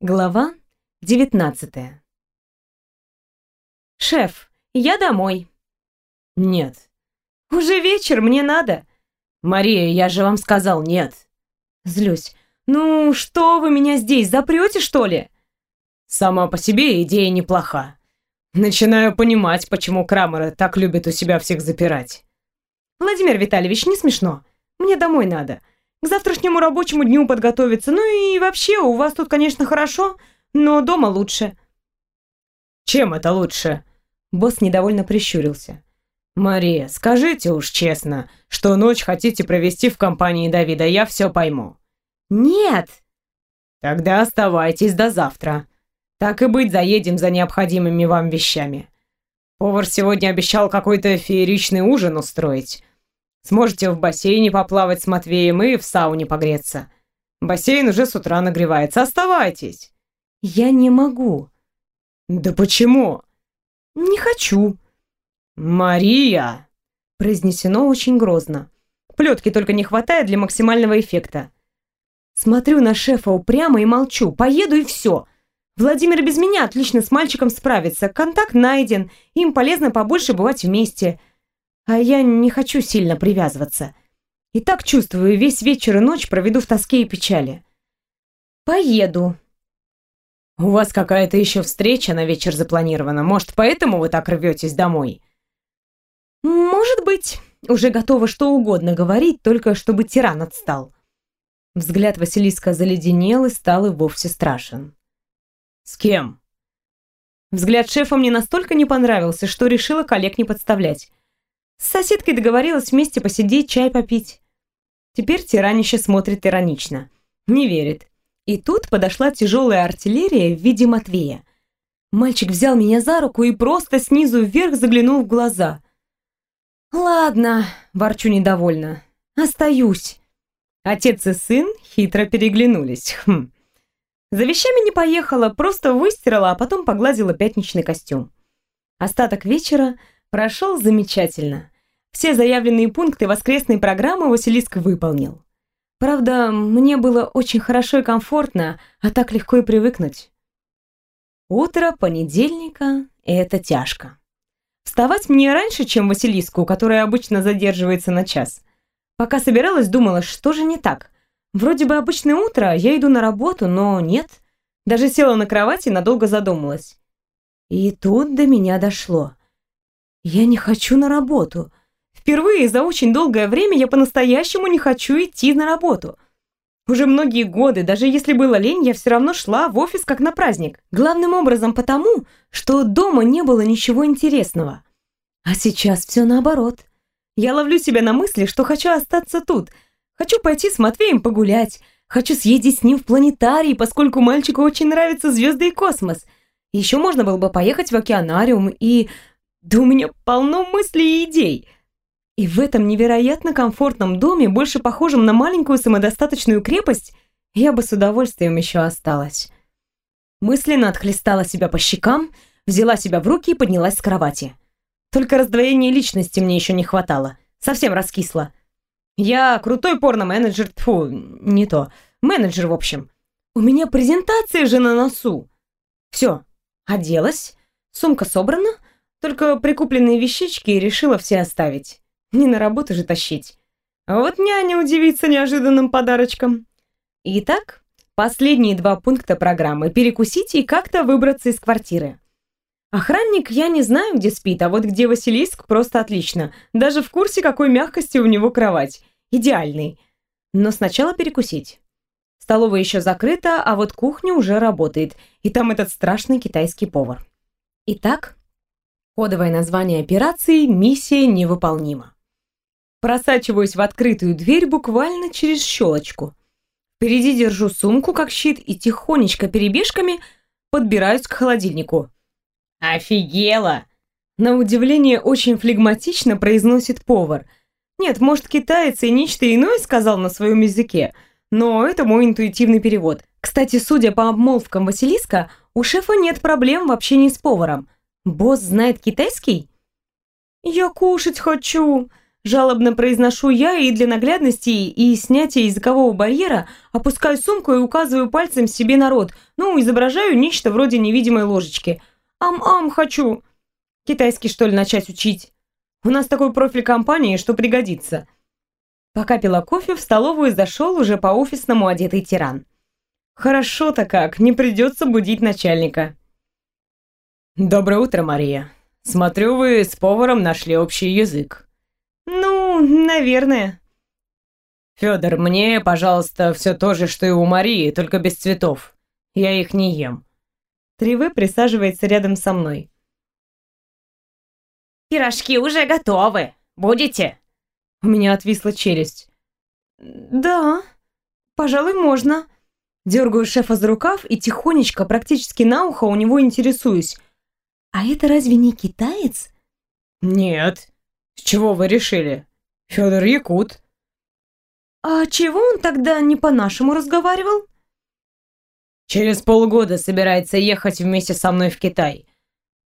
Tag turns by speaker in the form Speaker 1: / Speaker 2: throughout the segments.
Speaker 1: Глава 19 «Шеф, я домой».
Speaker 2: «Нет».
Speaker 1: «Уже вечер, мне надо».
Speaker 2: «Мария, я же вам сказал нет».
Speaker 1: Злюсь. «Ну, что вы меня здесь, запрете, что ли?»
Speaker 2: «Сама по себе идея неплоха. Начинаю понимать, почему Крамеры так любят у себя всех запирать».
Speaker 1: «Владимир Витальевич, не смешно. Мне домой надо к завтрашнему рабочему дню подготовиться. Ну и вообще, у вас тут, конечно, хорошо, но дома лучше».
Speaker 2: «Чем это лучше?»
Speaker 1: Босс недовольно прищурился.
Speaker 2: «Мария, скажите уж честно, что ночь хотите провести в компании Давида, я все пойму».
Speaker 1: «Нет!»
Speaker 2: «Тогда оставайтесь до завтра. Так и быть, заедем за необходимыми вам вещами. Повар сегодня обещал какой-то фееричный ужин устроить. Сможете в бассейне поплавать с Матвеем и в сауне погреться. Бассейн уже с утра нагревается. Оставайтесь.
Speaker 1: Я не могу.
Speaker 2: Да почему?
Speaker 1: Не хочу.
Speaker 2: Мария!
Speaker 1: Произнесено очень грозно. Плетки только не хватает для максимального эффекта. Смотрю на шефа упрямо и молчу. Поеду и все. Владимир без меня отлично с мальчиком справится. Контакт найден. Им полезно побольше бывать вместе. А я не хочу сильно привязываться. И так чувствую, весь вечер и ночь проведу в тоске и печали. Поеду.
Speaker 2: У вас какая-то еще встреча на вечер запланирована. Может, поэтому вы так рветесь домой?
Speaker 1: Может быть. Уже готова что угодно говорить, только чтобы тиран отстал. Взгляд Василиска заледенел и стал и вовсе страшен.
Speaker 2: «С кем?»
Speaker 1: Взгляд шефа мне настолько не понравился, что решила коллег не подставлять. С соседкой договорилась вместе посидеть, чай попить. Теперь тиранище смотрит иронично. Не верит. И тут подошла тяжелая артиллерия в виде Матвея. Мальчик взял меня за руку и просто снизу вверх заглянул в глаза. «Ладно», – ворчу недовольно, – «остаюсь». Отец и сын хитро переглянулись. Хм. За вещами не поехала, просто выстирала, а потом погладила пятничный костюм. Остаток вечера Прошел замечательно. Все заявленные пункты воскресной программы Василиск выполнил. Правда, мне было очень хорошо и комфортно, а так легко и привыкнуть. Утро понедельника – это тяжко. Вставать мне раньше, чем Василиску, которая обычно задерживается на час. Пока собиралась, думала, что же не так. Вроде бы обычное утро, я иду на работу, но нет. Даже села на кровати и надолго задумалась. И тут до меня дошло. Я не хочу на работу. Впервые за очень долгое время я по-настоящему не хочу идти на работу. Уже многие годы, даже если было лень, я все равно шла в офис как на праздник. Главным образом потому, что дома не было ничего интересного. А сейчас все наоборот. Я ловлю себя на мысли, что хочу остаться тут. Хочу пойти с Матвеем погулять. Хочу съездить с ним в планетарий, поскольку мальчику очень нравятся звезды и космос. Еще можно было бы поехать в океанариум и да у меня полно мыслей и идей. И в этом невероятно комфортном доме, больше похожем на маленькую самодостаточную крепость, я бы с удовольствием еще осталась. Мысленно отхлестала себя по щекам, взяла себя в руки и поднялась с кровати. Только раздвоения личности мне еще не хватало. Совсем раскисла. Я крутой порно-менеджер, тьфу, не то. Менеджер, в общем. У меня презентация же на носу. Все, оделась, сумка собрана, только прикупленные вещички решила все оставить. Не на работу же тащить. А вот няня удивится неожиданным подарочком. Итак, последние два пункта программы. Перекусить и как-то выбраться из квартиры. Охранник я не знаю, где спит, а вот где Василиск просто отлично. Даже в курсе, какой мягкости у него кровать. Идеальный. Но сначала перекусить. Столовая еще закрыта, а вот кухня уже работает. И там этот страшный китайский повар. Итак, Кодовое название операции «Миссия невыполнима». Просачиваюсь в открытую дверь буквально через щелочку. Впереди держу сумку как щит и тихонечко перебежками подбираюсь к холодильнику.
Speaker 2: «Офигела!»
Speaker 1: На удивление очень флегматично произносит повар. Нет, может, китаец и нечто иное сказал на своем языке, но это мой интуитивный перевод. Кстати, судя по обмолвкам Василиска, у шефа нет проблем в общении с поваром – Босс знает китайский? Я кушать хочу. Жалобно произношу я и для наглядности и снятия языкового барьера опускаю сумку и указываю пальцем себе на рот. Ну, изображаю нечто вроде невидимой ложечки. Ам-ам, хочу. Китайский, что ли, начать учить? У нас такой профиль компании, что пригодится. Пока пила кофе, в столовую зашел уже по-офисному одетый тиран. Хорошо-то как, не придется будить начальника.
Speaker 2: Доброе утро, Мария. Смотрю, вы с поваром нашли общий язык.
Speaker 1: Ну, наверное.
Speaker 2: Федор, мне, пожалуйста, все то же, что и у Марии, только без цветов. Я их не ем.
Speaker 1: Триве присаживается рядом со мной.
Speaker 3: «Пирожки уже готовы. Будете?»
Speaker 1: У меня отвисла челюсть. «Да, пожалуй, можно». Дергаю шефа за рукав и тихонечко, практически на ухо, у него интересуюсь. «А это разве не китаец?»
Speaker 2: «Нет. С чего вы решили? Федор Якут».
Speaker 1: «А чего он тогда не по-нашему разговаривал?»
Speaker 2: «Через полгода собирается ехать вместе со мной в Китай.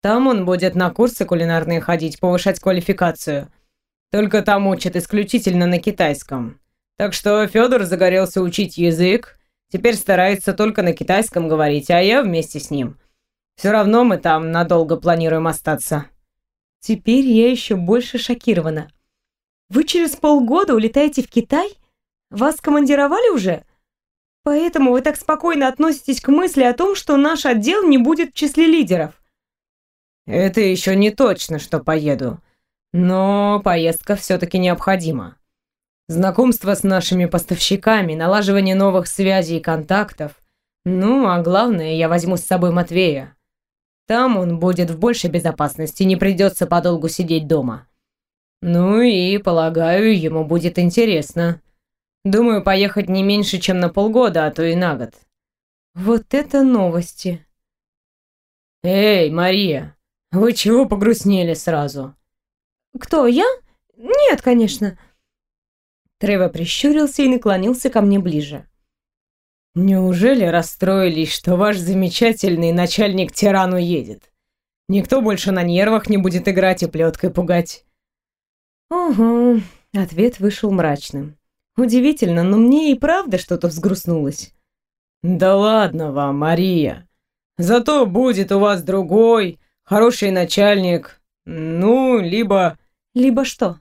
Speaker 2: Там он будет на курсы кулинарные ходить, повышать квалификацию. Только там учат исключительно на китайском. Так что Федор загорелся учить язык, теперь старается только на китайском говорить, а я вместе с ним. Все равно мы там надолго планируем остаться.
Speaker 1: Теперь я еще больше шокирована. Вы через полгода улетаете в Китай? Вас командировали уже? Поэтому вы так спокойно относитесь к мысли о том, что наш отдел не будет в числе лидеров.
Speaker 2: Это еще не точно, что поеду. Но поездка все-таки необходима. Знакомство с нашими поставщиками, налаживание новых связей и контактов. Ну, а главное, я возьму с собой Матвея. Там он будет в большей безопасности, не придется подолгу сидеть дома. Ну и, полагаю, ему будет интересно. Думаю, поехать не меньше, чем на полгода, а то и на год.
Speaker 1: Вот это новости.
Speaker 2: Эй, Мария, вы чего погрустнели сразу?
Speaker 1: Кто, я? Нет, конечно. Трево прищурился и наклонился ко мне ближе.
Speaker 2: Неужели расстроились, что ваш замечательный начальник тиран уедет? Никто больше на нервах не будет играть и плеткой пугать.
Speaker 1: Угу, ответ вышел мрачным. Удивительно, но мне и правда что-то взгрустнулось.
Speaker 2: Да ладно вам, Мария. Зато будет у вас другой, хороший начальник. Ну, либо...
Speaker 1: Либо что?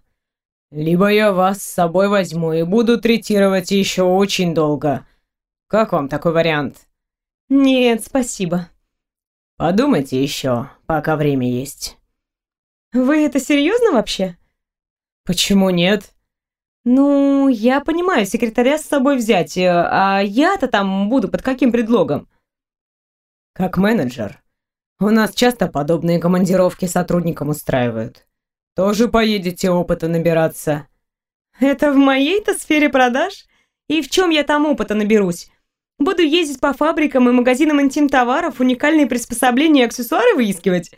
Speaker 2: Либо я вас с собой возьму и буду третировать еще очень долго. Как вам такой вариант?
Speaker 1: Нет, спасибо.
Speaker 2: Подумайте еще, пока время есть.
Speaker 1: Вы это серьезно вообще?
Speaker 2: Почему нет?
Speaker 1: Ну, я понимаю, секретаря с собой взять, э, а я-то там буду под каким предлогом?
Speaker 2: Как менеджер. У нас часто подобные командировки сотрудникам устраивают. Тоже поедете опыта набираться.
Speaker 1: Это в моей-то сфере продаж? И в чем я там опыта наберусь? Буду ездить по фабрикам и магазинам интим-товаров, уникальные приспособления и аксессуары выискивать?»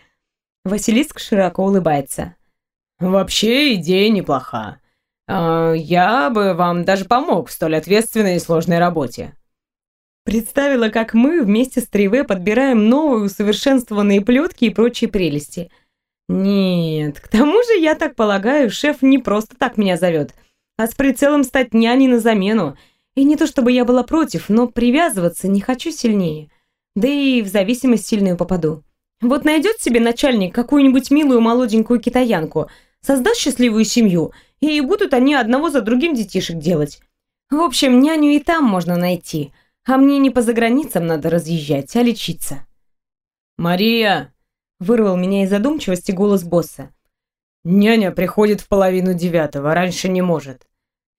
Speaker 1: Василиск широко улыбается.
Speaker 2: «Вообще идея неплоха. А, я бы вам даже помог в столь ответственной и сложной работе».
Speaker 1: Представила, как мы вместе с Триве подбираем новые усовершенствованные плетки и прочие прелести. Нет, к тому же, я так полагаю, шеф не просто так меня зовет, а с прицелом стать няней на замену – и не то чтобы я была против, но привязываться не хочу сильнее. Да и в зависимость сильную попаду. Вот найдет себе начальник какую-нибудь милую молоденькую китаянку, создаст счастливую семью, и будут они одного за другим детишек делать. В общем, няню и там можно найти, а мне не по заграницам надо разъезжать, а лечиться.
Speaker 2: «Мария!» – вырвал меня из задумчивости голос босса. «Няня приходит в половину девятого, раньше не может.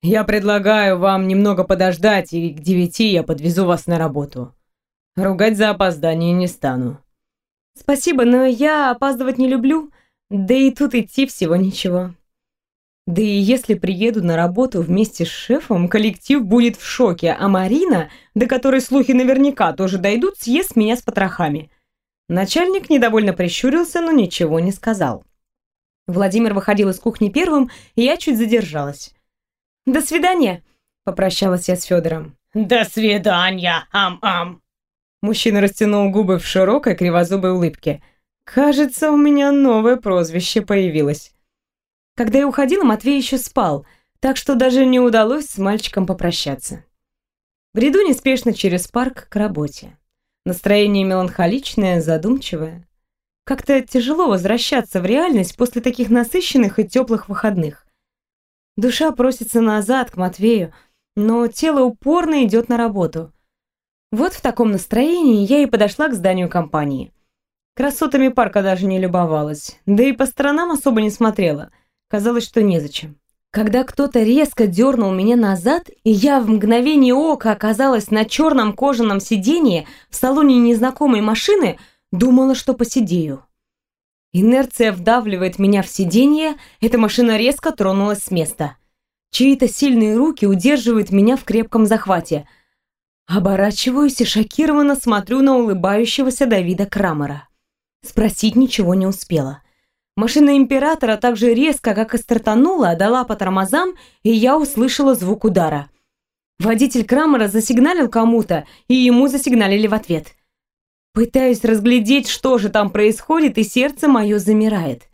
Speaker 2: Я предлагаю вам немного подождать, и к девяти я подвезу вас на работу. Ругать за опоздание не стану.
Speaker 1: Спасибо, но я опаздывать не люблю, да и тут идти всего ничего. Да и если приеду на работу вместе с шефом, коллектив будет в шоке, а Марина, до которой слухи наверняка тоже дойдут, съест меня с потрохами. Начальник недовольно прищурился, но ничего не сказал. Владимир выходил из кухни первым, и я чуть задержалась. «До свидания!» – попрощалась я с Федором.
Speaker 3: «До свидания, ам-ам!»
Speaker 1: Мужчина растянул губы в широкой кривозубой улыбке. «Кажется, у меня новое прозвище появилось». Когда я уходила, Матвей еще спал, так что даже не удалось с мальчиком попрощаться. Бреду неспешно через парк к работе. Настроение меланхоличное, задумчивое. Как-то тяжело возвращаться в реальность после таких насыщенных и теплых выходных. Душа просится назад, к Матвею, но тело упорно идет на работу. Вот в таком настроении я и подошла к зданию компании. Красотами парка даже не любовалась, да и по сторонам особо не смотрела. Казалось, что незачем. Когда кто-то резко дернул меня назад, и я в мгновение ока оказалась на черном кожаном сиденье в салоне незнакомой машины, думала, что посидею. Инерция вдавливает меня в сиденье, эта машина резко тронулась с места. Чьи-то сильные руки удерживают меня в крепком захвате. Оборачиваюсь и шокированно смотрю на улыбающегося Давида Крамера. Спросить ничего не успела. Машина императора так же резко, как и стартанула, дала по тормозам, и я услышала звук удара. Водитель Крамера засигналил кому-то, и ему засигналили в ответ. Пытаюсь разглядеть, что же там происходит, и сердце мое замирает.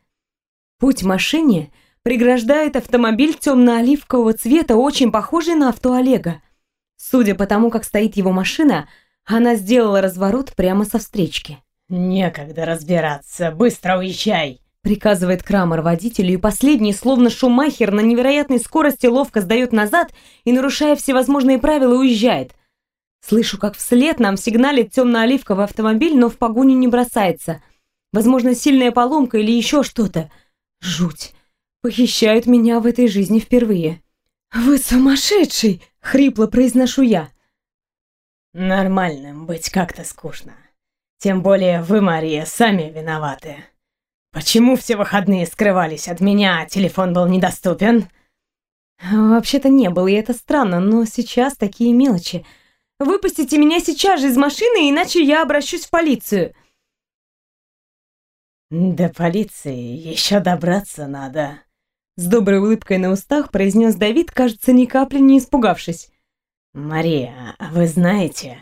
Speaker 1: Путь машине преграждает автомобиль темно-оливкового цвета, очень похожий на авто Олега. Судя по тому, как стоит его машина, она сделала разворот прямо со встречки.
Speaker 3: «Некогда разбираться, быстро уезжай!»
Speaker 1: приказывает Крамер водителю, и последний, словно шумахер, на невероятной скорости ловко сдает назад и, нарушая всевозможные правила, уезжает. Слышу, как вслед нам сигналит темно-оливковый автомобиль, но в погоню не бросается. Возможно, сильная поломка или еще что-то. Жуть. Похищают меня в этой жизни впервые. «Вы сумасшедший!» — хрипло произношу я.
Speaker 3: «Нормальным быть как-то скучно», тем более вы, Мария, сами виноваты. Почему все выходные скрывались от меня, а телефон был недоступен?
Speaker 1: Вообще-то не был, и это странно, но сейчас такие мелочи. Выпустите меня сейчас же из машины, иначе я обращусь в полицию.
Speaker 3: До полиции еще добраться надо.
Speaker 1: С доброй улыбкой на устах произнес Давид, кажется, ни капли не испугавшись.
Speaker 3: Мария, а вы знаете,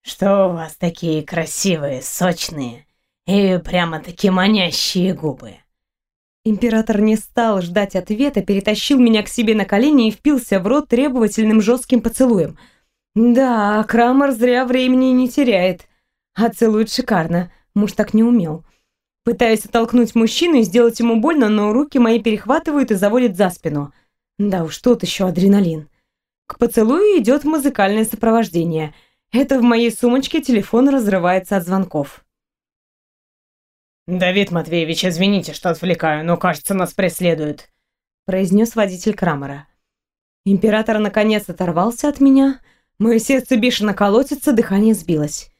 Speaker 3: что у вас такие красивые, сочные и прямо-таки манящие губы.
Speaker 1: Император не стал ждать ответа, перетащил меня к себе на колени и впился в рот требовательным жестким поцелуем. Да, Крамер зря времени не теряет. А целует шикарно, муж так не умел. Пытаюсь оттолкнуть мужчину и сделать ему больно, но руки мои перехватывают и заводят за спину. Да уж, тот еще адреналин. К поцелую идет музыкальное сопровождение — это в моей сумочке телефон разрывается от звонков.
Speaker 3: «Давид Матвеевич, извините, что отвлекаю, но, кажется, нас преследуют»,
Speaker 1: произнес водитель Крамера. Император наконец оторвался от меня. Мое сердце бешено колотится, дыхание сбилось.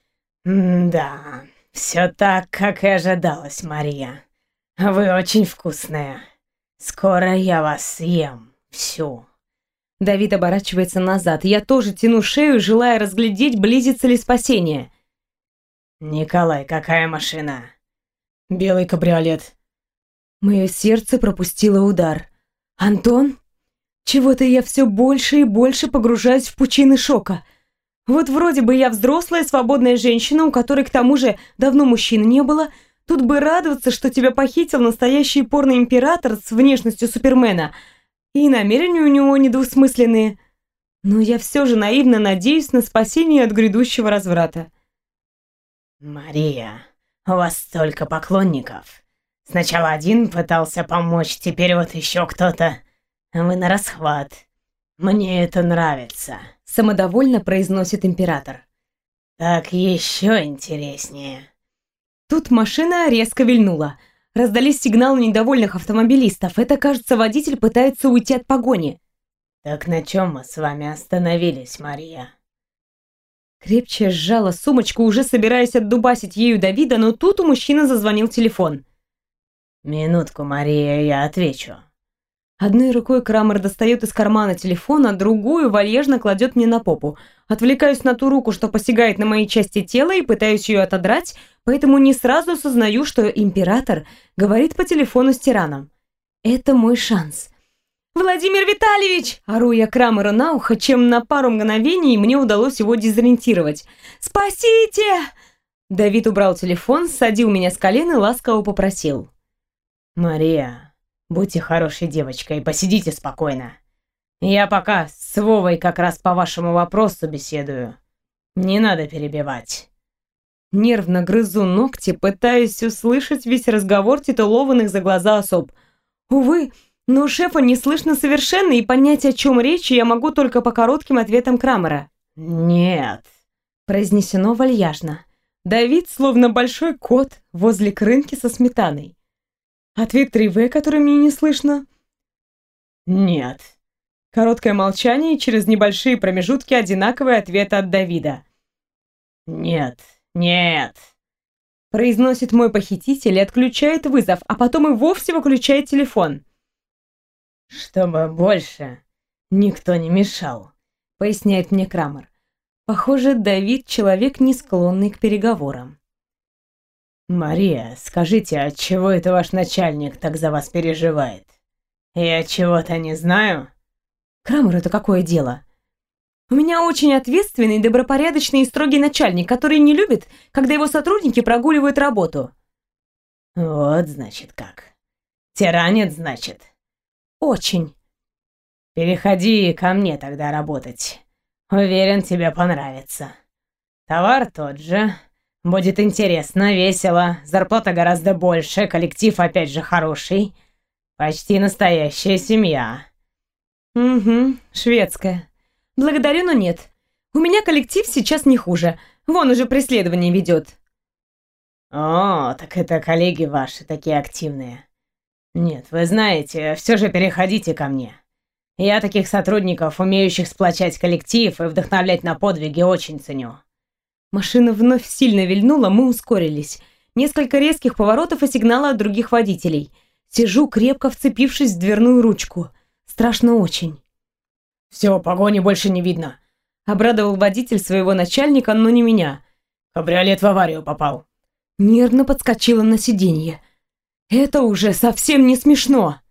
Speaker 3: «Да, все так, как и ожидалось, Мария. Вы очень вкусная. Скоро я вас съем всю».
Speaker 1: Давид оборачивается назад. Я тоже тяну шею, желая разглядеть, близится ли спасение.
Speaker 3: «Николай, какая машина?» «Белый кабриолет».
Speaker 1: Мое сердце пропустило удар. «Антон?» Чего-то я все больше и больше погружаюсь в пучины шока. Вот вроде бы я взрослая, свободная женщина, у которой к тому же давно мужчин не было. Тут бы радоваться, что тебя похитил настоящий порный император с внешностью Супермена — и намерения у него недвусмысленные. Но я все же наивно надеюсь на спасение от грядущего разврата.
Speaker 3: «Мария, у вас столько поклонников. Сначала один пытался помочь, теперь вот еще кто-то. Вы на расхват. Мне это нравится», —
Speaker 1: самодовольно произносит император.
Speaker 3: «Так еще интереснее».
Speaker 1: Тут машина резко вильнула — Раздались сигналы недовольных автомобилистов. Это, кажется, водитель пытается уйти от погони.
Speaker 3: «Так на чем мы с вами остановились, Мария?»
Speaker 1: Крепче сжала сумочку, уже собираясь отдубасить ею Давида, но тут у мужчины зазвонил телефон.
Speaker 3: «Минутку, Мария, я отвечу».
Speaker 1: Одной рукой Крамер достает из кармана телефон, а другую вальяжно кладет мне на попу. Отвлекаюсь на ту руку, что посягает на мои части тела, и пытаюсь ее отодрать, поэтому не сразу осознаю, что император говорит по телефону с тираном. Это мой шанс. «Владимир Витальевич!» – ору я Крамеру на ухо, чем на пару мгновений мне удалось его дезориентировать. «Спасите!» Давид убрал телефон, садил меня с колен и ласково попросил.
Speaker 3: «Мария, Будьте хорошей девочкой, посидите спокойно. Я пока с Вовой как раз по вашему вопросу беседую. Не надо перебивать.
Speaker 1: Нервно грызу ногти, пытаясь услышать весь разговор титулованных за глаза особ. Увы, но шефа не слышно совершенно, и понять, о чем речь, я могу только по коротким ответам Крамера.
Speaker 3: «Нет», —
Speaker 1: произнесено вальяжно. Давид словно большой кот возле крынки со сметаной. Ответ 3В, который мне не слышно.
Speaker 3: «Нет».
Speaker 1: Короткое молчание и через небольшие промежутки одинаковый ответ от Давида.
Speaker 3: «Нет, нет».
Speaker 1: Произносит мой похититель и отключает вызов, а потом и вовсе выключает телефон.
Speaker 3: «Чтобы больше никто не мешал», —
Speaker 1: поясняет мне Крамер. Похоже, Давид — человек, не склонный к переговорам.
Speaker 3: «Мария, скажите, от чего это ваш начальник так за вас переживает? Я чего-то не знаю?»
Speaker 1: «Крамер, это какое дело?» «У меня очень ответственный, добропорядочный и строгий начальник, который не любит, когда его сотрудники прогуливают работу».
Speaker 3: «Вот, значит, как. Тиранит, значит?»
Speaker 1: «Очень».
Speaker 3: «Переходи ко мне тогда работать. Уверен, тебе понравится. Товар тот же, Будет интересно, весело, зарплата гораздо больше, коллектив опять же хороший. Почти настоящая семья.
Speaker 1: Угу, шведская. Благодарю, но нет. У меня коллектив сейчас не хуже. Вон уже преследование ведет.
Speaker 3: О, так это коллеги ваши такие активные. Нет, вы знаете, все же переходите ко мне. Я таких сотрудников, умеющих сплочать коллектив и вдохновлять на подвиги, очень ценю.
Speaker 1: Машина вновь сильно вильнула, мы ускорились. Несколько резких поворотов и сигнала от других водителей. Сижу, крепко вцепившись в дверную ручку. Страшно очень.
Speaker 3: «Все, погони больше не видно», —
Speaker 1: обрадовал водитель своего начальника, но не меня.
Speaker 3: «Кабриолет в аварию попал».
Speaker 1: Нервно подскочила на сиденье. «Это уже совсем не смешно!»